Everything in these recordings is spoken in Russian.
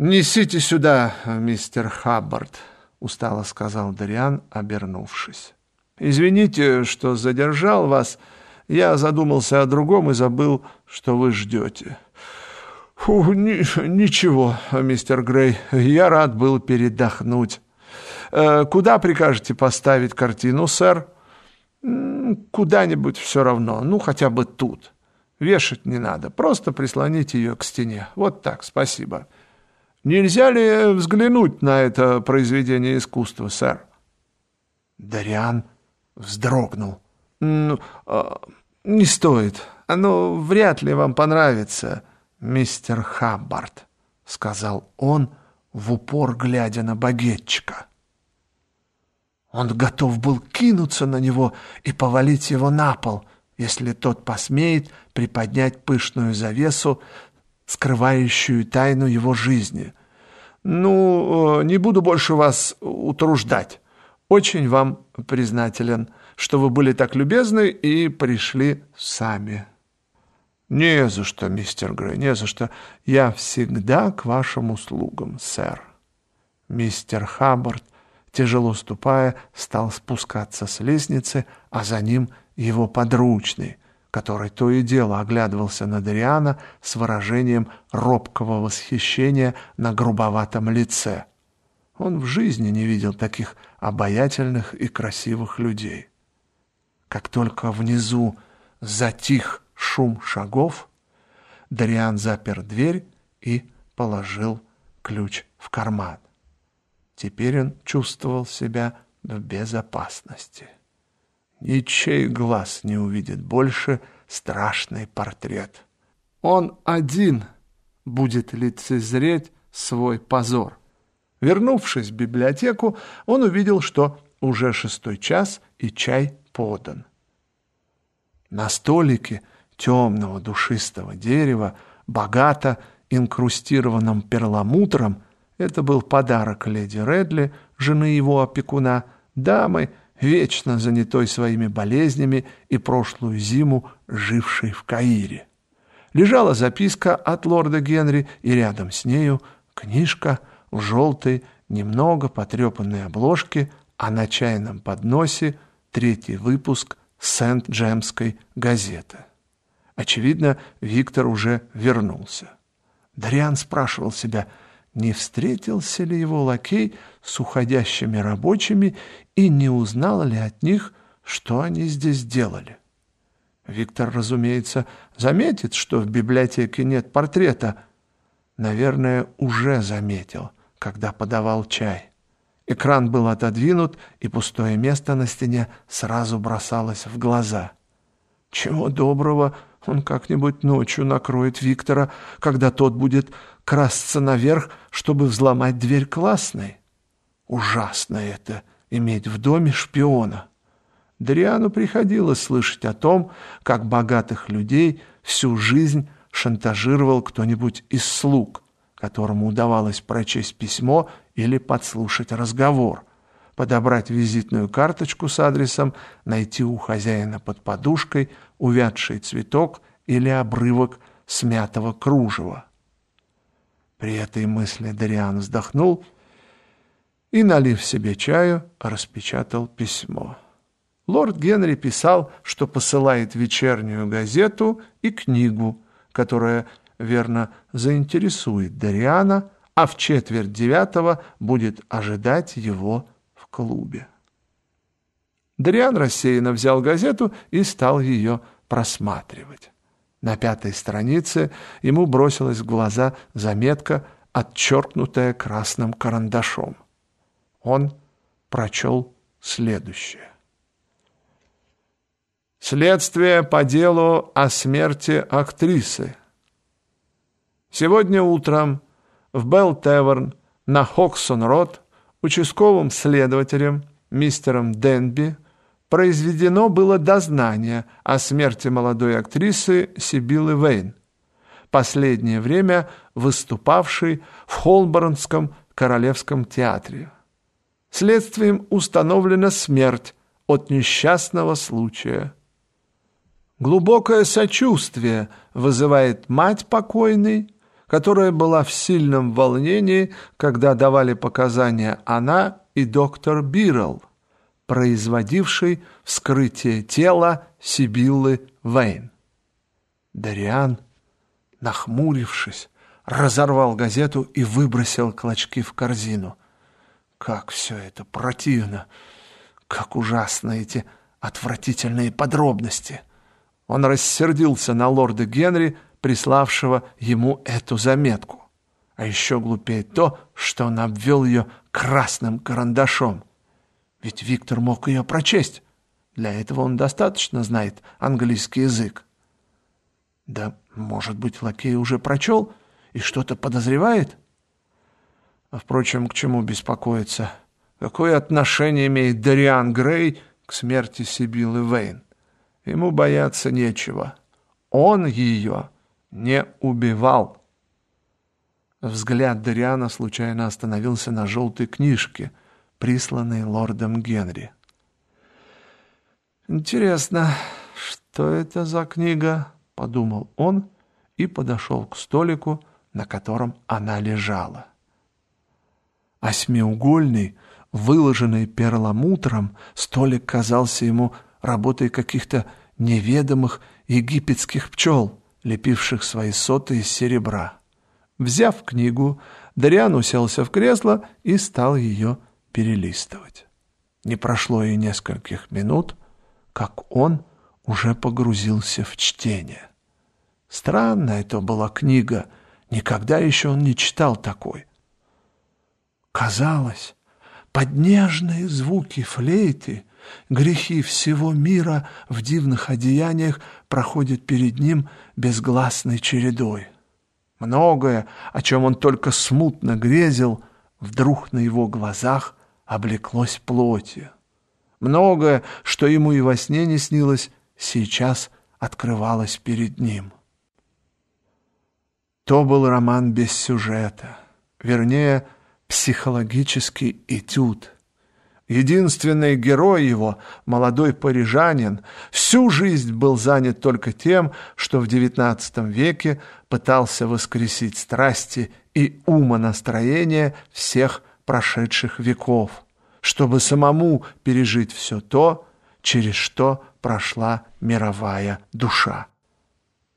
«Несите сюда, мистер Хаббард», — устало сказал Дариан, обернувшись. «Извините, что задержал вас. Я задумался о другом и забыл, что вы ждете». Фу, ни, «Ничего, мистер Грей, я рад был передохнуть. Э, куда прикажете поставить картину, сэр?» «Куда-нибудь все равно, ну, хотя бы тут. Вешать не надо, просто прислоните ее к стене. Вот так, спасибо». Нельзя ли взглянуть на это произведение искусства, сэр? Дариан вздрогнул. «Ну, а, не стоит. Оно вряд ли вам понравится, мистер Хаббард», — сказал он, в упор глядя на багетчика. Он готов был кинуться на него и повалить его на пол, если тот посмеет приподнять пышную завесу, скрывающую тайну его жизни. «Ну, э, не буду больше вас утруждать. Очень вам признателен, что вы были так любезны и пришли сами». «Не за что, мистер Грей, не за что. Я всегда к вашим услугам, сэр». Мистер Хаббард, тяжело ступая, стал спускаться с лестницы, а за ним его подручный — который то и дело оглядывался на Дариана с выражением робкого восхищения на грубоватом лице. Он в жизни не видел таких обаятельных и красивых людей. Как только внизу затих шум шагов, Дариан запер дверь и положил ключ в карман. Теперь он чувствовал себя в безопасности. Ничей глаз не увидит больше страшный портрет. Он один будет лицезреть свой позор. Вернувшись в библиотеку, он увидел, что уже шестой час и чай подан. На столике темного душистого дерева, богато инкрустированном перламутром, это был подарок леди Редли, жены его опекуна, дамы, вечно занятой своими болезнями и прошлую зиму жившей в Каире. Лежала записка от лорда Генри, и рядом с нею книжка в желтой, немного потрепанной обложке, а на чайном подносе третий выпуск Сент-Джемской газеты. Очевидно, Виктор уже вернулся. Дариан спрашивал себя – не встретился ли его лакей с уходящими рабочими и не узнал ли от них, что они здесь делали. Виктор, разумеется, заметит, что в библиотеке нет портрета. Наверное, уже заметил, когда подавал чай. Экран был отодвинут, и пустое место на стене сразу бросалось в глаза. Чего доброго, он как-нибудь ночью накроет Виктора, когда тот будет красться наверх, чтобы взломать дверь классной. Ужасно это — иметь в доме шпиона. Дриану приходилось слышать о том, как богатых людей всю жизнь шантажировал кто-нибудь из слуг, которому удавалось прочесть письмо или подслушать разговор, подобрать визитную карточку с адресом, найти у хозяина под подушкой увядший цветок или обрывок смятого кружева. При этой мысли Дариан вздохнул и, налив себе чаю, распечатал письмо. Лорд Генри писал, что посылает вечернюю газету и книгу, которая, верно, заинтересует Дариана, а в четверть девятого будет ожидать его в клубе. Дариан рассеянно взял газету и стал ее просматривать. На пятой странице ему бросилась в глаза заметка, отчеркнутая красным карандашом. Он прочел следующее. Следствие по делу о смерти актрисы. Сегодня утром в Белл-Теверн на Хоксон-Рот участковым следователем мистером Денби произведено было дознание о смерти молодой актрисы Сибилы Вейн, последнее время выступавшей в Холборнском Королевском театре. Следствием установлена смерть от несчастного случая. Глубокое сочувствие вызывает мать покойной, которая была в сильном волнении, когда давали показания она и доктор Бирл, производивший вскрытие тела Сибиллы Вейн. Дариан, нахмурившись, разорвал газету и выбросил клочки в корзину. Как все это противно! Как ужасно эти отвратительные подробности! Он рассердился на лорда Генри, приславшего ему эту заметку. А еще глупее то, что он обвел ее красным карандашом. Ведь Виктор мог ее прочесть. Для этого он достаточно знает английский язык. Да, может быть, лакей уже прочел и что-то подозревает? А, впрочем, к чему беспокоиться? Какое отношение имеет Дариан Грей к смерти Сибилы Вейн? Ему бояться нечего. Он ее не убивал. Взгляд Дариана случайно остановился на желтой книжке, присланной лордом Генри. «Интересно, что это за книга?» — подумал он и подошел к столику, на котором она лежала. Осьмиугольный, выложенный перламутром, столик казался ему работой каких-то неведомых египетских пчел, лепивших свои соты из серебра. Взяв книгу, Дариан уселся в кресло и стал ее перелистывать. Не прошло и нескольких минут, как он уже погрузился в чтение. Странная это была книга, никогда еще он не читал такой. Казалось, под нежные звуки флейты грехи всего мира в дивных одеяниях проходят перед ним безгласной чередой. Многое, о чем он только смутно грезил, вдруг на его глазах облеклось плотью. Многое, что ему и во сне не снилось, сейчас открывалось перед ним. То был роман без сюжета, вернее, психологический этюд — Единственный герой его, молодой парижанин, всю жизнь был занят только тем, что в XIX веке пытался воскресить страсти и умонастроение всех прошедших веков, чтобы самому пережить все то, через что прошла мировая душа.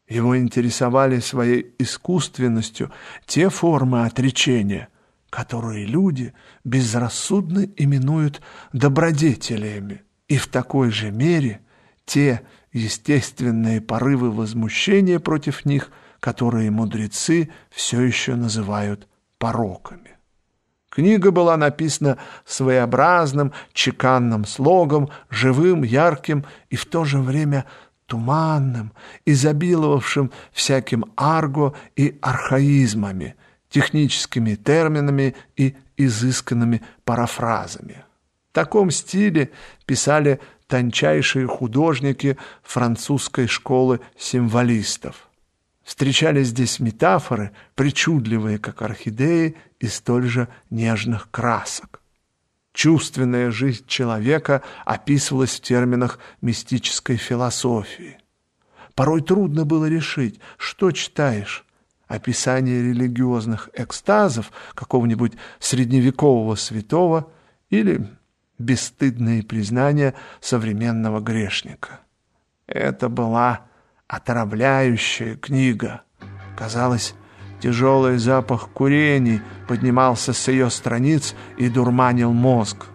Его интересовали своей искусственностью те формы отречения, которые люди безрассудно именуют добродетелями, и в такой же мере те естественные порывы возмущения против них, которые мудрецы все еще называют пороками. Книга была написана своеобразным, чеканным слогом, живым, ярким и в то же время туманным, изобиловавшим всяким арго и архаизмами – техническими терминами и изысканными парафразами. В таком стиле писали тончайшие художники французской школы символистов. Встречались здесь метафоры, причудливые, как орхидеи, и столь же нежных красок. Чувственная жизнь человека описывалась в терминах мистической философии. Порой трудно было решить, что читаешь описание религиозных экстазов какого-нибудь средневекового святого или бесстыдные признания современного грешника. Это была отравляющая книга. Казалось, тяжелый запах курений поднимался с ее страниц и дурманил мозг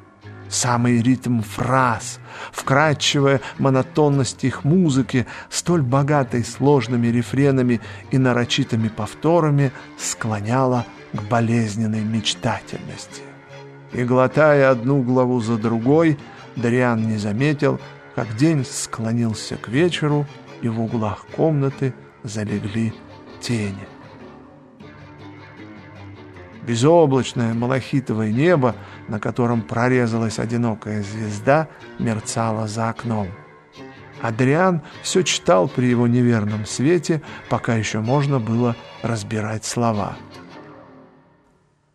самый ритм фраз, вкрадчивая монотонность их музыки, столь богатой сложными рефренами и нарочитыми повторами, склоняла к болезненной мечтательности. И глотая одну главу за другой, Дариан не заметил, как день склонился к вечеру, и в углах комнаты залегли тени. Безоблачное малахитовое небо, на котором прорезалась одинокая звезда, мерцало за окном. Адриан все читал при его неверном свете, пока еще можно было разбирать слова.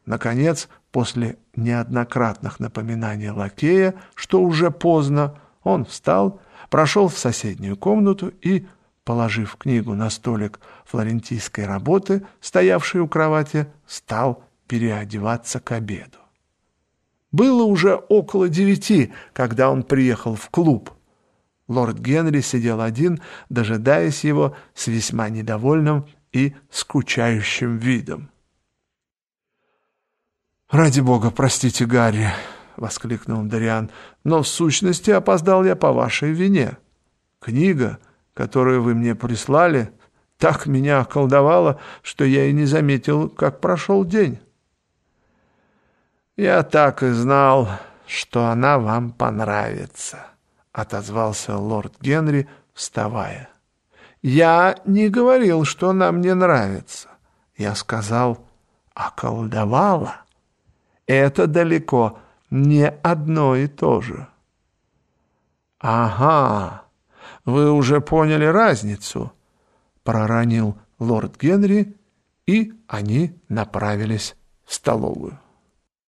Наконец, после неоднократных напоминаний лакея, что уже поздно, он встал, прошел в соседнюю комнату и положив книгу на столик флорентийской работы, стоявший у кровати, стал переодеваться к обеду. Было уже около девяти, когда он приехал в клуб. Лорд Генри сидел один, дожидаясь его с весьма недовольным и скучающим видом. «Ради бога, простите, Гарри!» — воскликнул Дариан. «Но в сущности опоздал я по вашей вине. Книга, которую вы мне прислали, так меня околдовала, что я и не заметил, как прошел день». «Я так и знал, что она вам понравится», — отозвался лорд Генри, вставая. «Я не говорил, что она мне нравится. Я сказал, околдовала. Это далеко не одно и то же». «Ага, вы уже поняли разницу», — проронил лорд Генри, и они направились в столовую.